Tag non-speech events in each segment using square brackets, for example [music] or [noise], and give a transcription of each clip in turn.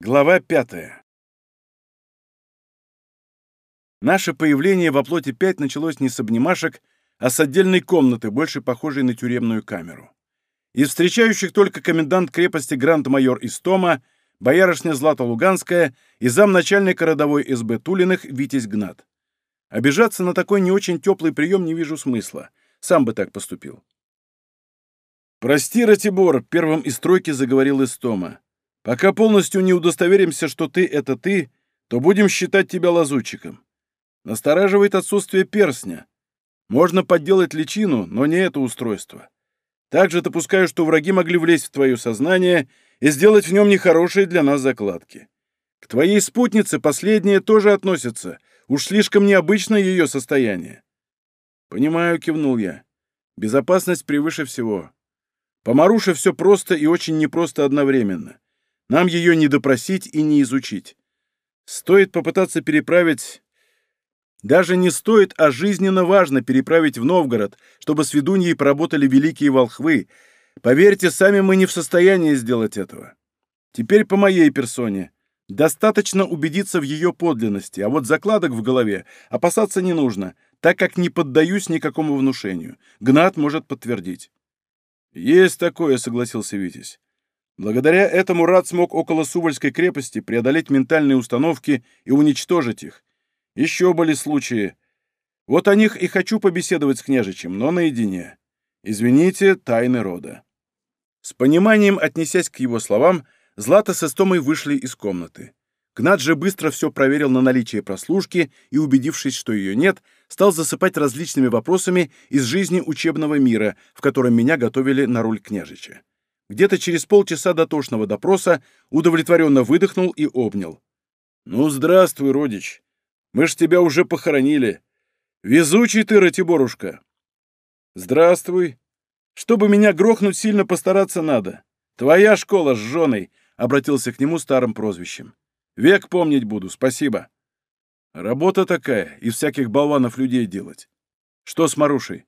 Глава пятая. Наше появление во плоти 5 началось не с обнимашек, а с отдельной комнаты, больше похожей на тюремную камеру. Из встречающих только комендант крепости гранд-майор Истома, боярышня Злата Луганская и замначальника родовой СБ Тулиных Витязь Гнат. Обижаться на такой не очень теплый прием не вижу смысла. Сам бы так поступил. «Прости, Ратибор», — первым из тройки заговорил Истома. Пока полностью не удостоверимся, что ты — это ты, то будем считать тебя лазутчиком. Настораживает отсутствие перстня. Можно подделать личину, но не это устройство. Также допускаю, что враги могли влезть в твое сознание и сделать в нем нехорошие для нас закладки. К твоей спутнице последнее тоже относится. Уж слишком необычно ее состояние. Понимаю, кивнул я. Безопасность превыше всего. По Маруше все просто и очень непросто одновременно. Нам ее не допросить и не изучить. Стоит попытаться переправить... Даже не стоит, а жизненно важно переправить в Новгород, чтобы с ведуньей поработали великие волхвы. Поверьте, сами мы не в состоянии сделать этого. Теперь по моей персоне. Достаточно убедиться в ее подлинности, а вот закладок в голове опасаться не нужно, так как не поддаюсь никакому внушению. Гнат может подтвердить. «Есть такое», — согласился Витязь. Благодаря этому Рад смог около Сувальской крепости преодолеть ментальные установки и уничтожить их. Еще были случаи. Вот о них и хочу побеседовать с княжичем, но наедине. Извините, тайны рода. С пониманием, отнесясь к его словам, Злата с Эстомой вышли из комнаты. Гнат же быстро все проверил на наличие прослушки и, убедившись, что ее нет, стал засыпать различными вопросами из жизни учебного мира, в котором меня готовили на роль княжича. Где-то через полчаса дотошного допроса удовлетворенно выдохнул и обнял. «Ну, здравствуй, родич. Мы ж тебя уже похоронили. Везучий ты, Ратиборушка!» «Здравствуй. Чтобы меня грохнуть, сильно постараться надо. Твоя школа с женой», — обратился к нему старым прозвищем. «Век помнить буду, спасибо». «Работа такая, из всяких болванов людей делать. Что с Марушей?»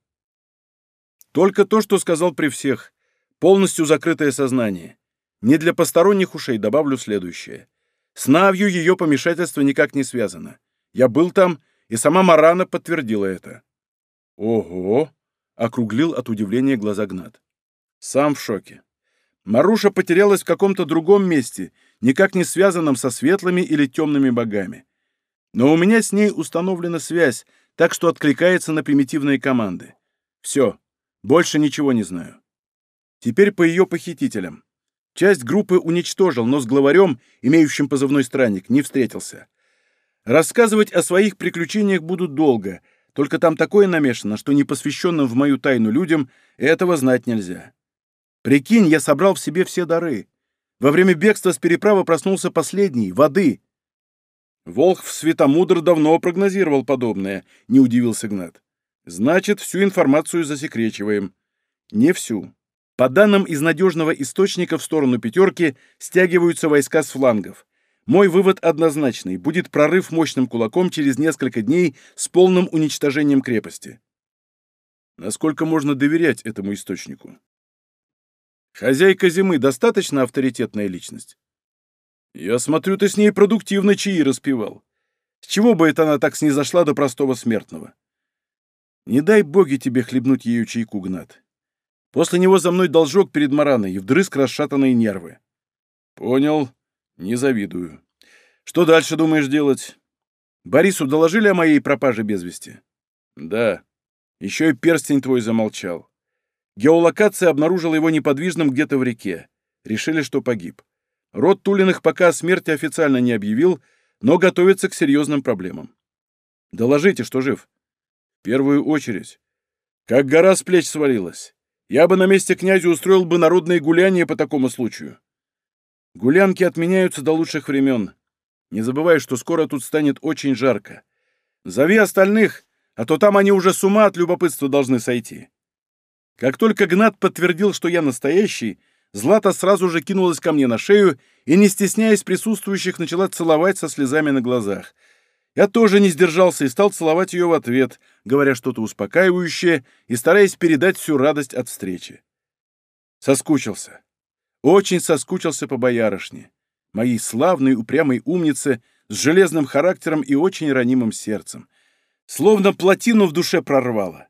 «Только то, что сказал при всех. Полностью закрытое сознание. Не для посторонних ушей добавлю следующее. С Навью ее помешательство никак не связано. Я был там, и сама Марана подтвердила это. «Ого!» — округлил от удивления глаза Гнат. «Сам в шоке. Маруша потерялась в каком-то другом месте, никак не связанном со светлыми или темными богами. Но у меня с ней установлена связь, так что откликается на примитивные команды. Все, больше ничего не знаю. Теперь по ее похитителям. Часть группы уничтожил, но с главарем, имеющим позывной странник, не встретился. Рассказывать о своих приключениях будут долго, только там такое намешано, что непосвященным в мою тайну людям этого знать нельзя. Прикинь, я собрал в себе все дары. Во время бегства с переправы проснулся последний — воды. Волхв Светомудр давно прогнозировал подобное, не удивился Гнат. Значит, всю информацию засекречиваем. Не всю. По данным из надежного источника в сторону пятерки стягиваются войска с флангов. Мой вывод однозначный. Будет прорыв мощным кулаком через несколько дней с полным уничтожением крепости. Насколько можно доверять этому источнику? Хозяйка зимы достаточно авторитетная личность? Я смотрю, ты с ней продуктивно чаи распевал. С чего бы это она так снизошла до простого смертного? Не дай боги тебе хлебнуть ею чайку, Гнат. После него за мной должок перед Мараной и вдрызг расшатанные нервы. Понял. Не завидую. Что дальше думаешь делать? Борису доложили о моей пропаже без вести? Да. Еще и перстень твой замолчал. Геолокация обнаружила его неподвижным где-то в реке. Решили, что погиб. Род Тулиных пока о смерти официально не объявил, но готовится к серьезным проблемам. Доложите, что жив. В первую очередь. Как гора с плеч свалилась. Я бы на месте князя устроил бы народные гуляния по такому случаю. Гулянки отменяются до лучших времен. Не забывай, что скоро тут станет очень жарко. Зови остальных, а то там они уже с ума от любопытства должны сойти. Как только Гнат подтвердил, что я настоящий, Злата сразу же кинулась ко мне на шею и, не стесняясь присутствующих, начала целовать со слезами на глазах — я тоже не сдержался и стал целовать ее в ответ, говоря что-то успокаивающее и стараясь передать всю радость от встречи. Соскучился. Очень соскучился по боярышне. моей славной упрямой умнице с железным характером и очень ранимым сердцем. Словно плотину в душе прорвало.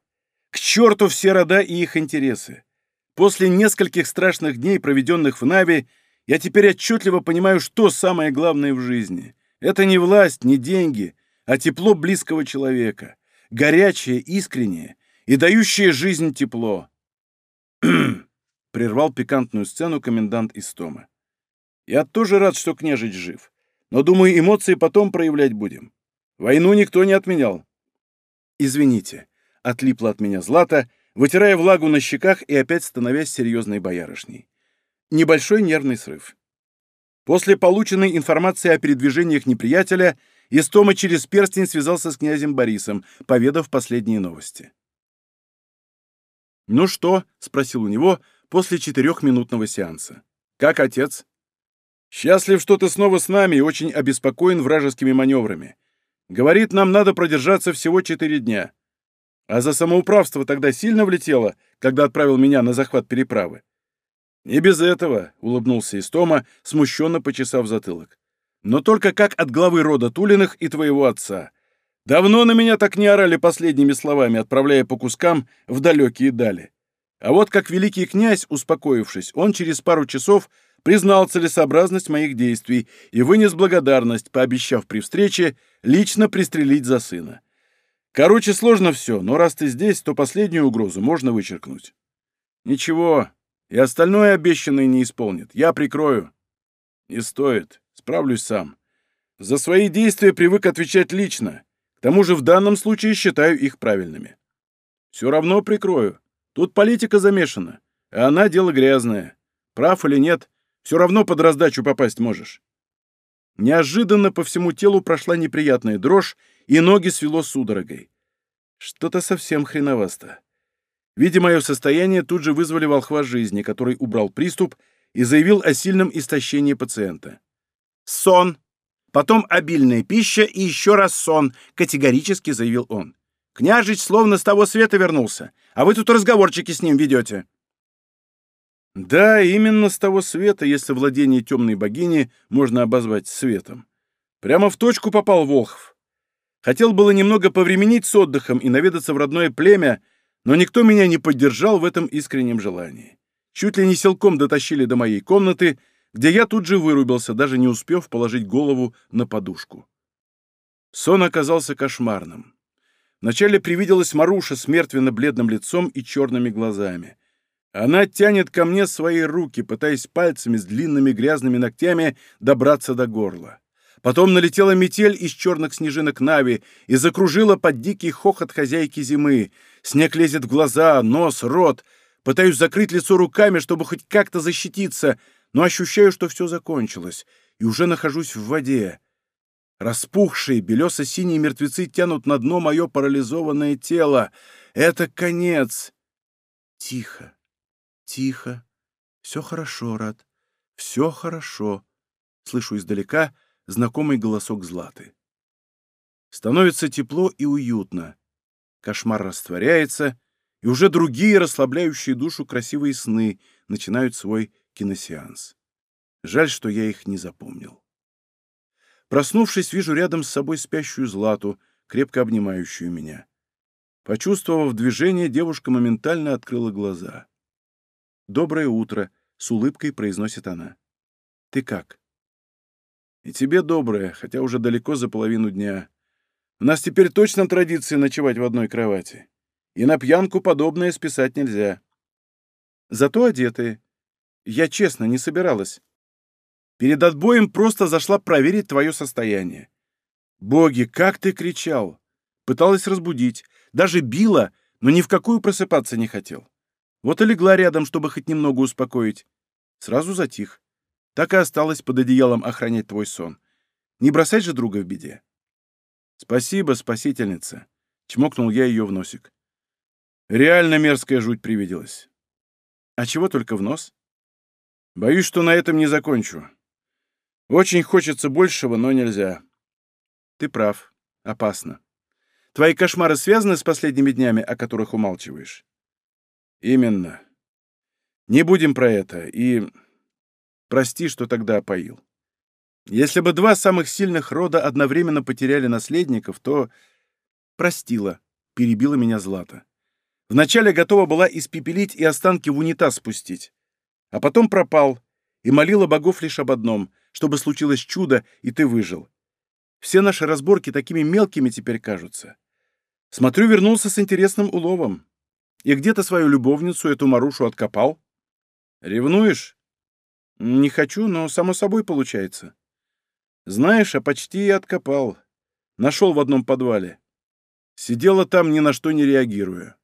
К черту все рода и их интересы. После нескольких страшных дней, проведенных в Нави, я теперь отчетливо понимаю, что самое главное в жизни. Это не власть, не деньги, а тепло близкого человека. Горячее, искреннее и дающее жизнь тепло. [clears throat] прервал пикантную сцену комендант Истома. «Я тоже рад, что княжич жив, но, думаю, эмоции потом проявлять будем. Войну никто не отменял». «Извините», — отлипла от меня Злата, вытирая влагу на щеках и опять становясь серьезной боярышней. Небольшой нервный срыв. После полученной информации о передвижениях неприятеля Истома через перстень связался с князем Борисом, поведав последние новости. «Ну что?» — спросил у него, после четырехминутного сеанса. «Как отец?» «Счастлив, что ты снова с нами и очень обеспокоен вражескими маневрами. Говорит, нам надо продержаться всего четыре дня. А за самоуправство тогда сильно влетело, когда отправил меня на захват переправы?» «Не без этого», — улыбнулся Истома, смущенно почесав затылок. «Но только как от главы рода Тулиных и твоего отца. Давно на меня так не орали последними словами, отправляя по кускам в далекие дали. А вот как великий князь, успокоившись, он через пару часов признал целесообразность моих действий и вынес благодарность, пообещав при встрече лично пристрелить за сына. Короче, сложно все, но раз ты здесь, то последнюю угрозу можно вычеркнуть. Ничего, и остальное обещанное не исполнит. Я прикрою. Не стоит, справлюсь сам. За свои действия привык отвечать лично. К тому же в данном случае считаю их правильными. Все равно прикрою. Тут политика замешана, а она дело грязное. Прав или нет, все равно под раздачу попасть можешь. Неожиданно по всему телу прошла неприятная дрожь, и ноги свело судорогой. Что-то совсем хреновасто. Видя мое состояние, тут же вызвали волхва жизни, который убрал приступ и заявил о сильном истощении пациента. «Сон! Потом обильная пища и еще раз сон!» — категорически заявил он. Княжич словно с того света вернулся, а вы тут разговорчики с ним ведете». Да, именно с того света, если владение темной богини можно обозвать светом. Прямо в точку попал Волхов. Хотел было немного повременить с отдыхом и наведаться в родное племя, но никто меня не поддержал в этом искреннем желании. Чуть ли не силком дотащили до моей комнаты, где я тут же вырубился, даже не успев положить голову на подушку. Сон оказался кошмарным. Вначале привиделась Маруша с мертвенно-бледным лицом и черными глазами. Она тянет ко мне свои руки, пытаясь пальцами с длинными грязными ногтями добраться до горла. Потом налетела метель из черных снежинок Нави и закружила под дикий хохот хозяйки зимы. Снег лезет в глаза, нос, рот. Пытаюсь закрыть лицо руками, чтобы хоть как-то защититься, но ощущаю, что все закончилось, и уже нахожусь в воде. Распухшие, белесо-синие мертвецы тянут на дно мое парализованное тело. Это конец. Тихо, тихо. Все хорошо, Рад. Все хорошо. Слышу издалека знакомый голосок Златы. Становится тепло и уютно. Кошмар растворяется, и уже другие расслабляющие душу красивые сны начинают свой киносеанс. Жаль, что я их не запомнил. Проснувшись, вижу рядом с собой спящую Злату, крепко обнимающую меня. Почувствовав движение, девушка моментально открыла глаза. «Доброе утро», — с улыбкой произносит она. «Ты как?» «И тебе доброе, хотя уже далеко за половину дня. У нас теперь точно традиция ночевать в одной кровати. И на пьянку подобное списать нельзя. Зато одетые. Я честно не собиралась. Перед отбоем просто зашла проверить твое состояние. Боги, как ты кричал! Пыталась разбудить, даже била, но ни в какую просыпаться не хотел. Вот и легла рядом, чтобы хоть немного успокоить. Сразу затих. Так и осталось под одеялом охранять твой сон. Не бросать же друга в беде. Спасибо, спасительница. Чмокнул я ее в носик. Реально мерзкая жуть привиделась. А чего только в нос? Боюсь, что на этом не закончу. Очень хочется большего, но нельзя. Ты прав. Опасно. Твои кошмары связаны с последними днями, о которых умалчиваешь? Именно. Не будем про это. И прости, что тогда опоил. Если бы два самых сильных рода одновременно потеряли наследников, то... Простила, перебила меня Злата. Вначале готова была испепелить и останки в унитаз спустить. А потом пропал и молила богов лишь об одном, чтобы случилось чудо, и ты выжил. Все наши разборки такими мелкими теперь кажутся. Смотрю, вернулся с интересным уловом. И где то свою любовницу, эту Марушу, откопал? Ревнуешь? Не хочу, но само собой получается. Знаешь, а почти и откопал. Нашел в одном подвале. Сидела там, ни на что не реагируя.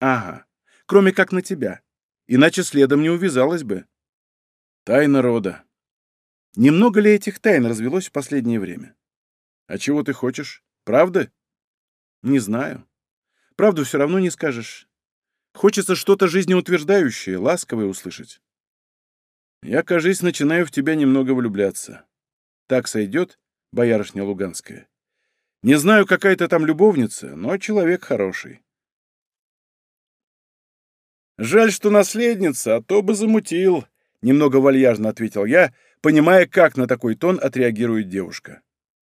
Ага, кроме как на тебя. Иначе следом не увязалась бы. Тайна рода. Немного ли этих тайн развелось в последнее время? А чего ты хочешь? Правда? Не знаю. Правду все равно не скажешь. Хочется что-то жизнеутверждающее, ласковое услышать. Я, кажись, начинаю в тебя немного влюбляться. Так сойдет, боярышня Луганская? Не знаю, какая ты там любовница, но человек хороший. Жаль, что наследница, а то бы замутил, немного вальяжно ответил я, понимая, как на такой тон отреагирует девушка.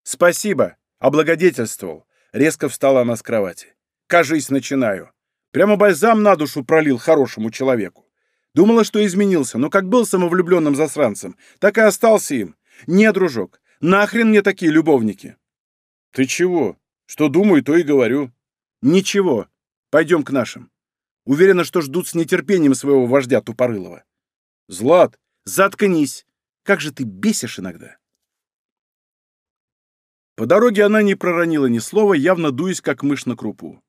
Спасибо, облагодетельствовал. Резко встала она с кровати. Кажись, начинаю. Прямо бальзам на душу пролил хорошему человеку. Думала, что изменился, но как был самовлюбленным засранцем, так и остался им. «Не, дружок, нахрен мне такие любовники?» «Ты чего? Что думаю, то и говорю». «Ничего. Пойдем к нашим. Уверена, что ждут с нетерпением своего вождя Тупорылова». «Злат, заткнись! Как же ты бесишь иногда!» По дороге она не проронила ни слова, явно дуясь, как мышь на крупу.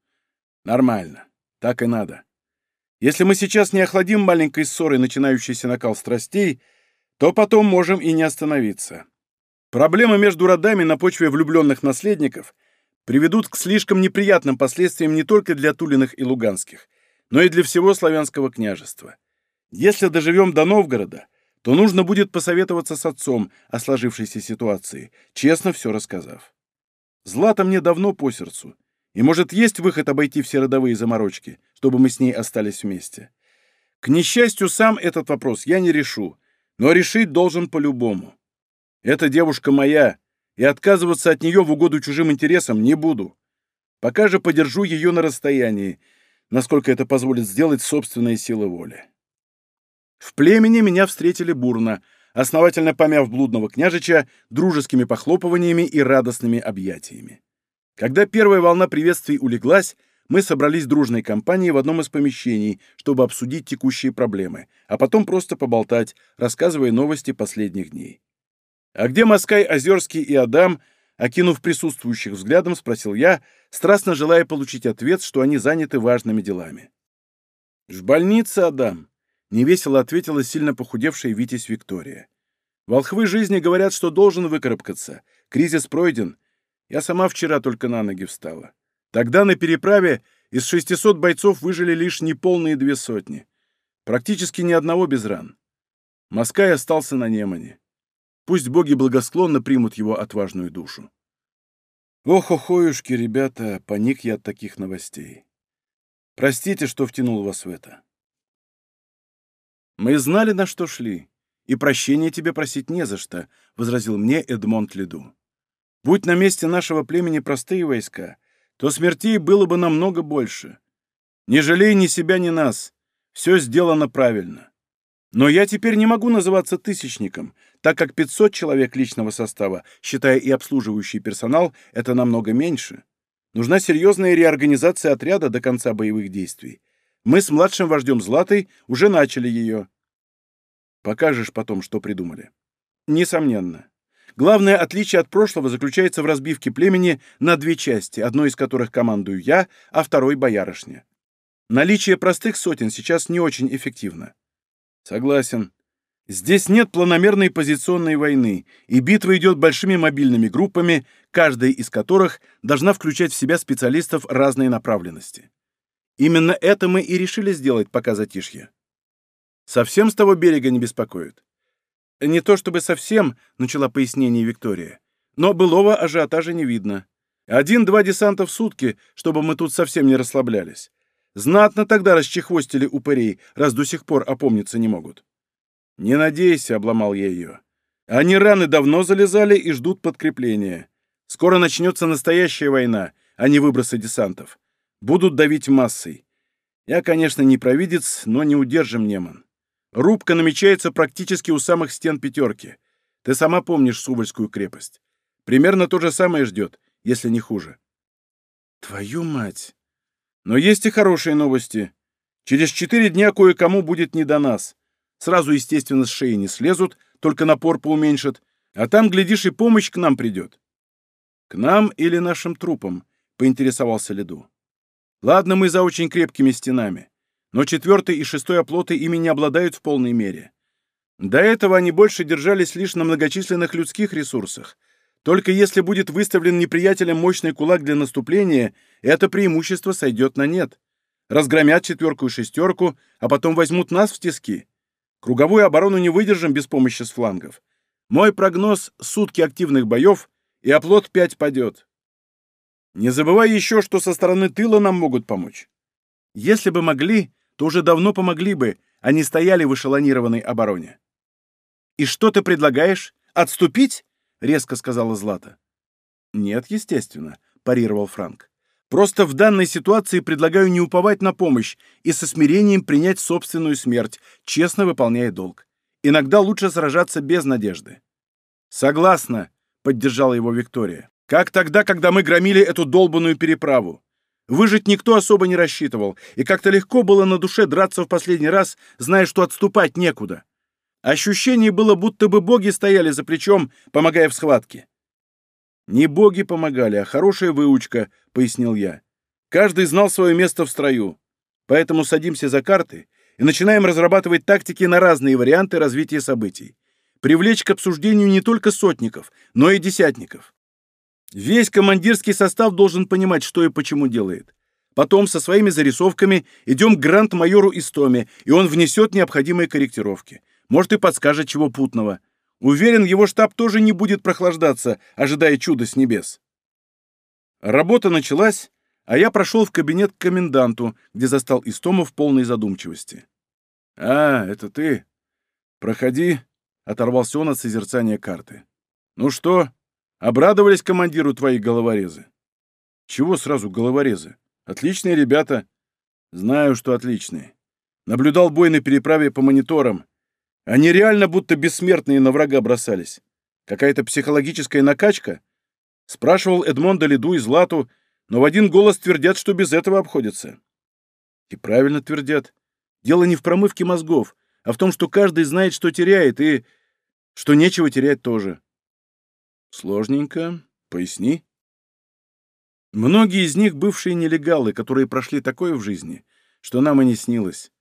«Нормально. Так и надо. Если мы сейчас не охладим маленькой ссорой начинающийся накал страстей, то потом можем и не остановиться. Проблемы между родами на почве влюбленных наследников приведут к слишком неприятным последствиям не только для Тулиных и Луганских, но и для всего славянского княжества. Если доживем до Новгорода, то нужно будет посоветоваться с отцом о сложившейся ситуации, честно все рассказав. Злата мне давно по сердцу, и, может, есть выход обойти все родовые заморочки, чтобы мы с ней остались вместе. К несчастью, сам этот вопрос я не решу, но решить должен по-любому. Эта девушка моя, и отказываться от нее в угоду чужим интересам не буду. Пока же подержу ее на расстоянии, насколько это позволит сделать собственная сила воли. В племени меня встретили бурно, основательно помяв блудного княжича дружескими похлопываниями и радостными объятиями. Когда первая волна приветствий улеглась, мы собрались дружной компанией в одном из помещений, чтобы обсудить текущие проблемы, а потом просто поболтать, рассказывая новости последних дней. «А где Маскай, Озерский и Адам?» Окинув присутствующих взглядом, спросил я, страстно желая получить ответ, что они заняты важными делами. «В больнице, Адам», — невесело ответила сильно похудевшая Витязь Виктория. «Волхвы жизни говорят, что должен выкарабкаться. Кризис пройден. Я сама вчера только на ноги встала. Тогда на переправе из 600 бойцов выжили лишь неполные две сотни. Практически ни одного без ран. Москай остался на Немане. Пусть боги благосклонно примут его отважную душу. Ох, охоюшки, ребята, паник я от таких новостей. Простите, что втянул вас в это. Мы знали, на что шли, и прощения тебе просить не за что, — возразил мне Эдмонд Леду. Будь на месте нашего племени простые войска, то смертей было бы намного больше. Не жалей ни себя, ни нас. Все сделано правильно. Но я теперь не могу называться тысячником, так как 500 человек личного состава, считая и обслуживающий персонал, это намного меньше. Нужна серьезная реорганизация отряда до конца боевых действий. Мы с младшим вождем Златой уже начали ее. Покажешь потом, что придумали. Несомненно. Главное отличие от прошлого заключается в разбивке племени на две части, одной из которых командую я, а второй — боярышня. Наличие простых сотен сейчас не очень эффективно. Согласен. Здесь нет планомерной позиционной войны, и битва идет большими мобильными группами, каждая из которых должна включать в себя специалистов разной направленности. Именно это мы и решили сделать, пока затишье. Совсем с того берега не беспокоит? «Не то чтобы совсем», — начала пояснение Виктория, «но былого ажиотажа не видно. Один-два десанта в сутки, чтобы мы тут совсем не расслаблялись. Знатно тогда расчехвостили упырей, раз до сих пор опомниться не могут». «Не надейся», — обломал я ее. Они раны давно залезали и ждут подкрепления. Скоро начнется настоящая война, а не выбросы десантов. Будут давить массой. Я, конечно, не провидец, но не удержим Неман. Рубка намечается практически у самых стен пятерки. Ты сама помнишь Сувальскую крепость. Примерно то же самое ждет, если не хуже. Твою мать! Но есть и хорошие новости. Через четыре дня кое-кому будет не до нас. Сразу, естественно, с шеи не слезут, только напор поуменьшат, а там, глядишь, и помощь к нам придет. К нам или нашим трупам, поинтересовался Леду. Ладно, мы за очень крепкими стенами, но четвертый и шестой оплоты ими не обладают в полной мере. До этого они больше держались лишь на многочисленных людских ресурсах. Только если будет выставлен неприятелем мощный кулак для наступления, это преимущество сойдет на нет. Разгромят четверку и шестерку, а потом возьмут нас в тиски. Круговую оборону не выдержим без помощи с флангов. Мой прогноз — сутки активных боев, и оплот 5 падет. Не забывай еще, что со стороны тыла нам могут помочь. Если бы могли, то уже давно помогли бы, а не стояли в эшелонированной обороне. «И что ты предлагаешь? Отступить?» — резко сказала Злата. «Нет, естественно», — парировал Франк. Просто в данной ситуации предлагаю не уповать на помощь и со смирением принять собственную смерть, честно выполняя долг. Иногда лучше сражаться без надежды. Согласна, поддержала его Виктория. Как тогда, когда мы громили эту долбанную переправу? Выжить никто особо не рассчитывал, и как-то легко было на душе драться в последний раз, зная, что отступать некуда. Ощущение было, будто бы боги стояли за плечом, помогая в схватке. «Не боги помогали, а хорошая выучка», — пояснил я. «Каждый знал свое место в строю. Поэтому садимся за карты и начинаем разрабатывать тактики на разные варианты развития событий. Привлечь к обсуждению не только сотников, но и десятников. Весь командирский состав должен понимать, что и почему делает. Потом со своими зарисовками идем к грант-майору Истоме, и он внесет необходимые корректировки. Может, и подскажет чего путного. Уверен, его штаб тоже не будет прохлаждаться, ожидая чуда с небес. Работа началась, а я прошел в кабинет к коменданту, где застал Истома в полной задумчивости. «А, это ты? Проходи», — оторвался он от созерцания карты. «Ну что, обрадовались командиру твои головорезы?» «Чего сразу головорезы? Отличные ребята». «Знаю, что отличные. Наблюдал бой на переправе по мониторам. Они реально будто бессмертные на врага бросались. Какая-то психологическая накачка? Спрашивал Эдмонда Лиду и Злату, но в один голос твердят, что без этого обходится. И правильно твердят. Дело не в промывке мозгов, а в том, что каждый знает, что теряет, и что нечего терять тоже. Сложненько. Поясни. Многие из них бывшие нелегалы, которые прошли такое в жизни, что нам и не снилось.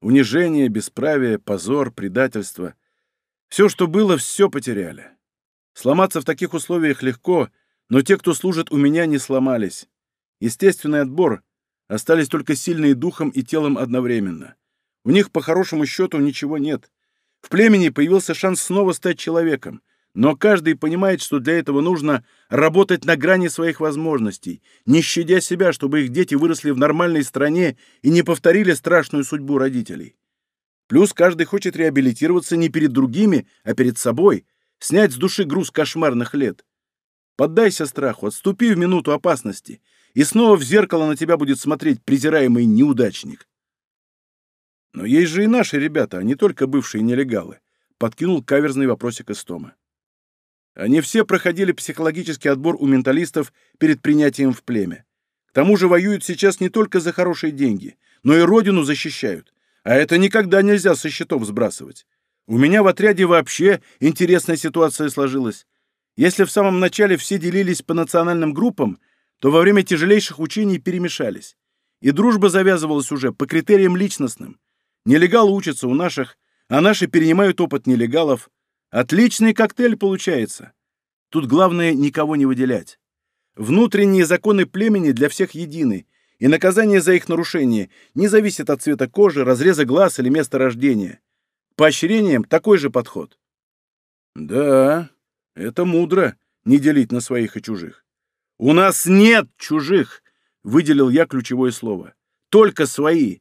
Унижение, бесправие, позор, предательство. Все, что было, все потеряли. Сломаться в таких условиях легко, но те, кто служит у меня, не сломались. Естественный отбор. Остались только сильные духом и телом одновременно. У них, по хорошему счету, ничего нет. В племени появился шанс снова стать человеком, но каждый понимает, что для этого нужно работать на грани своих возможностей, не щадя себя, чтобы их дети выросли в нормальной стране и не повторили страшную судьбу родителей. Плюс каждый хочет реабилитироваться не перед другими, а перед собой, снять с души груз кошмарных лет. Поддайся страху, отступи в минуту опасности, и снова в зеркало на тебя будет смотреть презираемый неудачник. Но есть же и наши ребята, а не только бывшие нелегалы, подкинул каверзный вопросик Истома. Они все проходили психологический отбор у менталистов перед принятием в племя. К тому же воюют сейчас не только за хорошие деньги, но и родину защищают. А это никогда нельзя со счетов сбрасывать. У меня в отряде вообще интересная ситуация сложилась. Если в самом начале все делились по национальным группам, то во время тяжелейших учений перемешались. И дружба завязывалась уже по критериям личностным. Нелегалы учатся у наших, а наши перенимают опыт нелегалов – Отличный коктейль получается. Тут главное никого не выделять. Внутренние законы племени для всех едины, и наказание за их нарушение не зависит от цвета кожи, разреза глаз или места рождения. Поощрением такой же подход. Да, это мудро, не делить на своих и чужих. У нас нет чужих, выделил я ключевое слово. Только свои.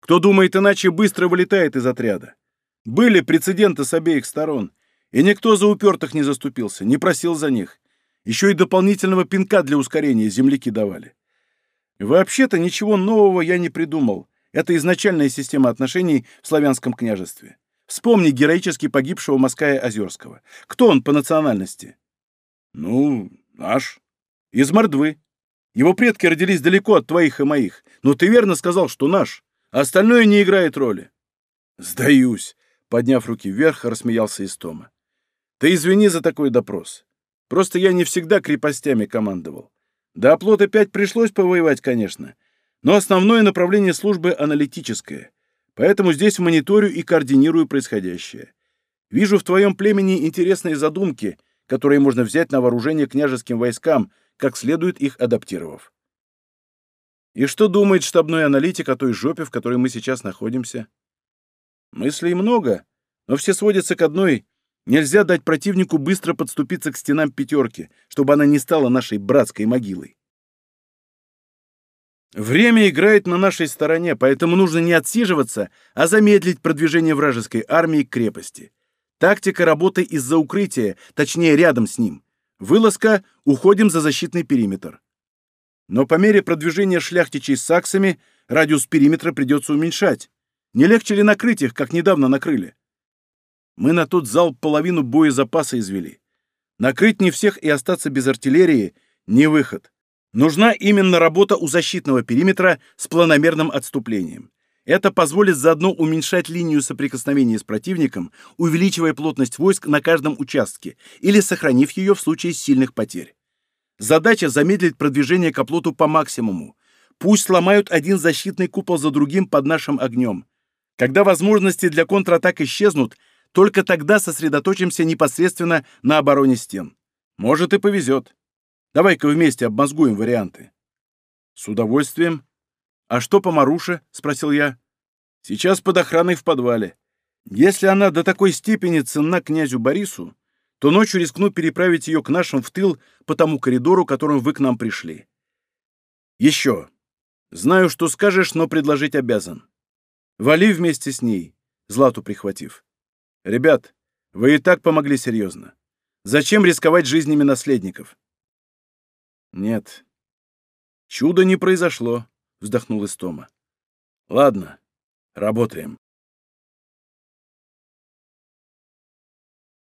Кто думает иначе, быстро вылетает из отряда. Были прецеденты с обеих сторон, И никто за упертых не заступился, не просил за них. Еще и дополнительного пинка для ускорения земляки давали. Вообще-то ничего нового я не придумал. Это изначальная система отношений в славянском княжестве. Вспомни героически погибшего Моская Озерского. Кто он по национальности? Ну, наш. Из Мордвы. Его предки родились далеко от твоих и моих. Но ты верно сказал, что наш. А остальное не играет роли. Сдаюсь. Подняв руки вверх, рассмеялся Истома. Ты извини за такой допрос. Просто я не всегда крепостями командовал. До оплота 5 пришлось повоевать, конечно, но основное направление службы аналитическое, поэтому здесь мониторю и координирую происходящее. Вижу в твоем племени интересные задумки, которые можно взять на вооружение княжеским войскам, как следует их адаптировав. И что думает штабной аналитик о той жопе, в которой мы сейчас находимся? Мыслей много, но все сводятся к одной Нельзя дать противнику быстро подступиться к стенам пятерки, чтобы она не стала нашей братской могилой. Время играет на нашей стороне, поэтому нужно не отсиживаться, а замедлить продвижение вражеской армии к крепости. Тактика работы из-за укрытия, точнее рядом с ним. Вылазка — уходим за защитный периметр. Но по мере продвижения шляхтичей с саксами радиус периметра придется уменьшать. Не легче ли накрыть их, как недавно накрыли? Мы на тот зал половину боезапаса извели. Накрыть не всех и остаться без артиллерии — не выход. Нужна именно работа у защитного периметра с планомерным отступлением. Это позволит заодно уменьшать линию соприкосновения с противником, увеличивая плотность войск на каждом участке или сохранив ее в случае сильных потерь. Задача замедлить продвижение к оплоту по максимуму. Пусть сломают один защитный купол за другим под нашим огнем. Когда возможности для контратак исчезнут, только тогда сосредоточимся непосредственно на обороне стен. Может и повезет. Давай-ка вместе обмозгуем варианты. С удовольствием. А что по Маруше? Спросил я. Сейчас под охраной в подвале. Если она до такой степени ценна князю Борису, то ночью рискну переправить ее к нашим в тыл по тому коридору, которым вы к нам пришли. Еще. Знаю, что скажешь, но предложить обязан. Вали вместе с ней, Злату прихватив. Ребят, вы и так помогли серьезно. Зачем рисковать жизнями наследников? Нет. Чудо не произошло, вздохнул Истома. Ладно, работаем.